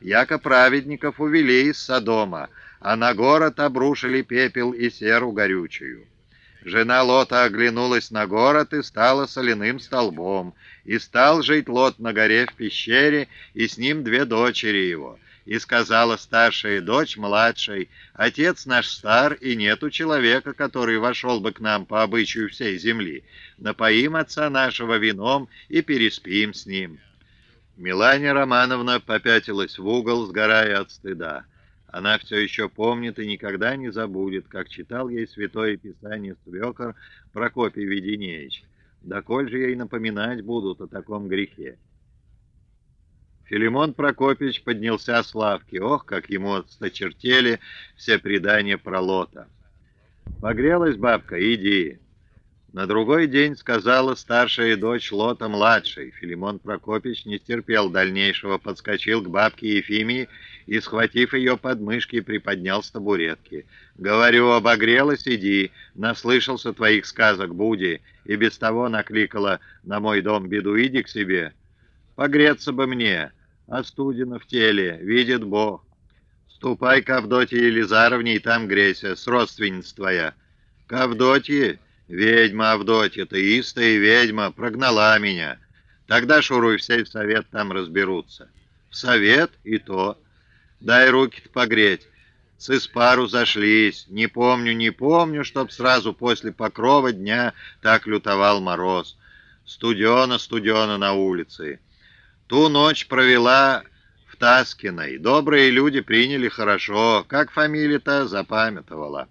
яко праведников увели из Содома, а на город обрушили пепел и серу горючую. Жена Лота оглянулась на город и стала соляным столбом, и стал жить Лот на горе в пещере, и с ним две дочери его. И сказала старшая дочь младшей, «Отец наш стар, и нету человека, который вошел бы к нам по обычаю всей земли. Напоим отца нашего вином и переспим с ним». Милания Романовна попятилась в угол, сгорая от стыда. Она все еще помнит и никогда не забудет, как читал ей Святое Писание свекор Прокопий Веденеевич. Да коль же ей напоминать будут о таком грехе? Филимон Прокопьевич поднялся с лавки. Ох, как ему отсточертели все предания про Лота. «Погрелась бабка? Иди!» На другой день сказала старшая дочь Лота младшей. Филимон Прокопич не стерпел дальнейшего, подскочил к бабке Ефимии и, схватив ее под мышки, приподнял с табуретки. «Говорю, обогрелась, иди, наслышался твоих сказок, Буди, и без того накликала на мой дом беду, иди к себе. Погреться бы мне, а студено в теле, видит Бог. Ступай к Авдотье Елизаровне и там грейся, с родственниц твоя. К Авдотье?» Ведьма Авдотья, ты истая ведьма, прогнала меня. Тогда шуруй в совет там разберутся. В совет и то. Дай руки-то погреть. С испару зашлись. Не помню, не помню, чтоб сразу после покрова дня так лютовал мороз. Студено, студено на улице. Ту ночь провела в Таскиной. Добрые люди приняли хорошо. Как фамилия-то запамятовала.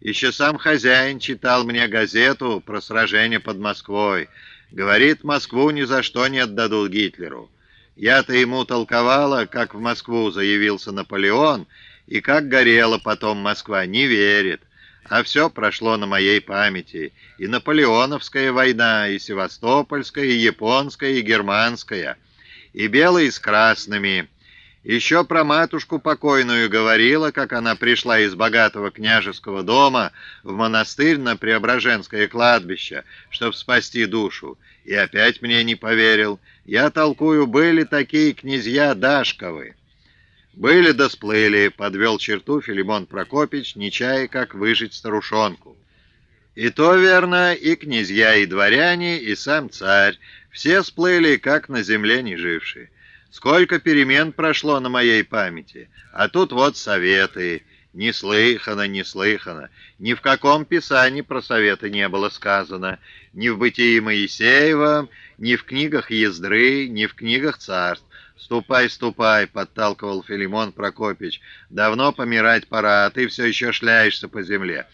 Еще сам хозяин читал мне газету про сражение под Москвой. Говорит, Москву ни за что не отдадут Гитлеру. Я-то ему толковала, как в Москву заявился Наполеон, и как горела потом Москва, не верит. А все прошло на моей памяти. И Наполеоновская война, и Севастопольская, и Японская, и Германская, и белые с красными – еще про матушку покойную говорила, как она пришла из богатого княжеского дома в монастырь на Преображенское кладбище, чтобы спасти душу. И опять мне не поверил. Я толкую, были такие князья Дашковы. Были да сплыли, подвел черту Филимон Прокопич, не чая, как выжить старушонку. И то верно, и князья, и дворяне, и сам царь. Все сплыли, как на земле не жившие. Сколько перемен прошло на моей памяти, а тут вот советы. Неслыхано, неслыхано. Ни в каком писании про советы не было сказано. Ни в бытии Моисеева, ни в книгах Ездры, ни в книгах царств. «Ступай, ступай», — подталкивал Филимон Прокопич. «Давно помирать пора, а ты все еще шляешься по земле».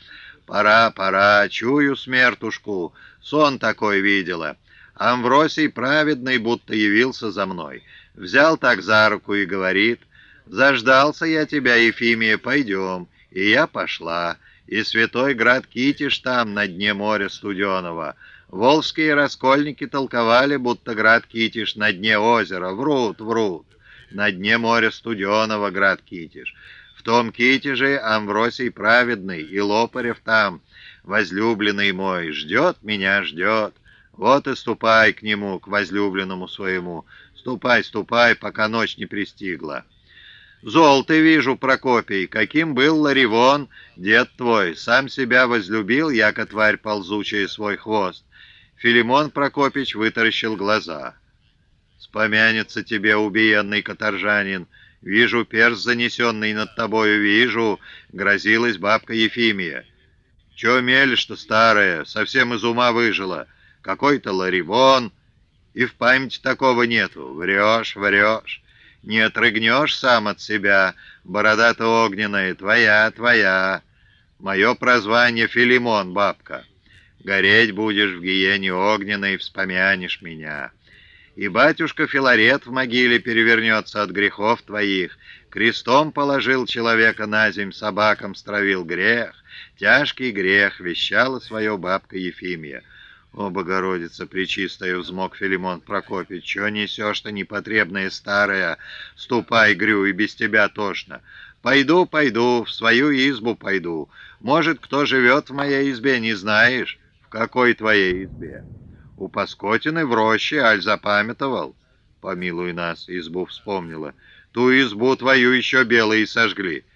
«Пора, пора, чую смертушку. Сон такой видела. Амвросий праведный будто явился за мной». Взял так за руку и говорит, «Заждался я тебя, Ефимия, пойдем». И я пошла, и святой град Китиш там, на дне моря студеного. Волжские раскольники толковали, будто град Китиш на дне озера. Врут, врут. На дне моря студеного град Китиш. В том Китиже Амвросий праведный, и Лопарев там, возлюбленный мой, ждет меня, ждет. Вот и ступай к нему, к возлюбленному своему, Ступай, ступай, пока ночь не пристигла. Золото вижу, Прокопий, каким был Ларивон, дед твой, сам себя возлюбил, яко тварь ползучая свой хвост. Филимон Прокопич вытаращил глаза. Спомянется тебе, убиенный каторжанин, вижу перст, занесенный над тобою, вижу, грозилась бабка Ефимия. Че мелешь-то, старая, совсем из ума выжила? Какой-то Ларивон, и в памяти такого нету. Врешь, врешь, не отрыгнешь сам от себя, борода-то огненная, твоя, твоя. Мое прозвание Филимон, бабка. Гореть будешь в гиене огненной, вспомянешь меня. И батюшка Филарет в могиле перевернется от грехов твоих. Крестом положил человека на земь, собакам стравил грех. Тяжкий грех, вещала свое бабка Ефимия. «О, Богородица Пречистая!» — взмок Филимон Прокопич. «Чего несешь-то, непотребная старая? Ступай, Грю, и без тебя тошно. Пойду, пойду, в свою избу пойду. Может, кто живет в моей избе, не знаешь? В какой твоей избе?» «У Паскотины в роще, аль запамятовал?» «Помилуй нас», — избу вспомнила. Ту избу твою еще белые сожгли.